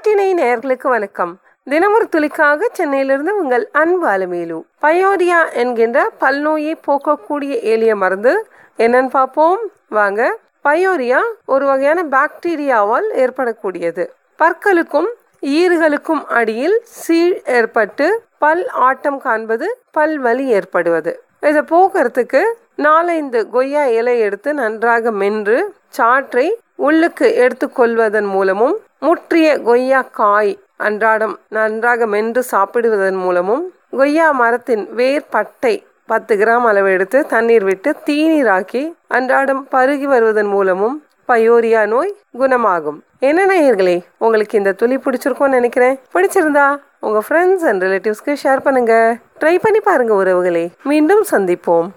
நாட்டினை நேர்களுக்கு வணக்கம். தினமொரு துளிக்காக சென்னையிலிருந்து உங்கள் அன்பு அலமேலு பயோரியா என்கின்ற பல்நோயை போக்கக்கூடிய எளிய மருந்து. என்னன்னு பார்ப்போம். வாங்க. பயோரியா ஒரு வகையான பாக்டீரியாவால் ஏற்படக்கூடியது. பற்களுக்கும் ஈறுகளுக்கும் அடியில் சீழ் ஏற்பட்டு பல் ஆட்டம் காண்பது பல் வலி ஏற்படுவது. இதை போக்குறதுக்கு நாலைந்து கொய்யா இலை எடுத்து நன்றாக மென்று சாற்றை உள்ளுக்கு எடுத்துக்கொள்வதன் மூலமும் முற்றிய கொய்யா காய் அன்றாடம் நன்றாக மென்று சாப்பிடுவதன் மூலமும் கொய்யா மரத்தின் வேர் பட்டை பத்து கிராம் அளவு எடுத்து தண்ணீர் விட்டு தீநீராக்கி அன்றாடம் பருகி வருவதன் மூலமும் பயோரியா நோய் குணமாகும். என்ன நேயர்களே உங்களுக்கு இந்த துளி பிடிச்சிருக்கும்னு நினைக்கிறேன். பிடிச்சிருந்தா உங்க ஃப்ரெண்ட்ஸ் அண்ட் ரிலேட்டிவ்ஸ்க்கு ஷேர் பண்ணுங்க. ட்ரை பண்ணி பாருங்க உறவுகளே. மீண்டும் சந்திப்போம்.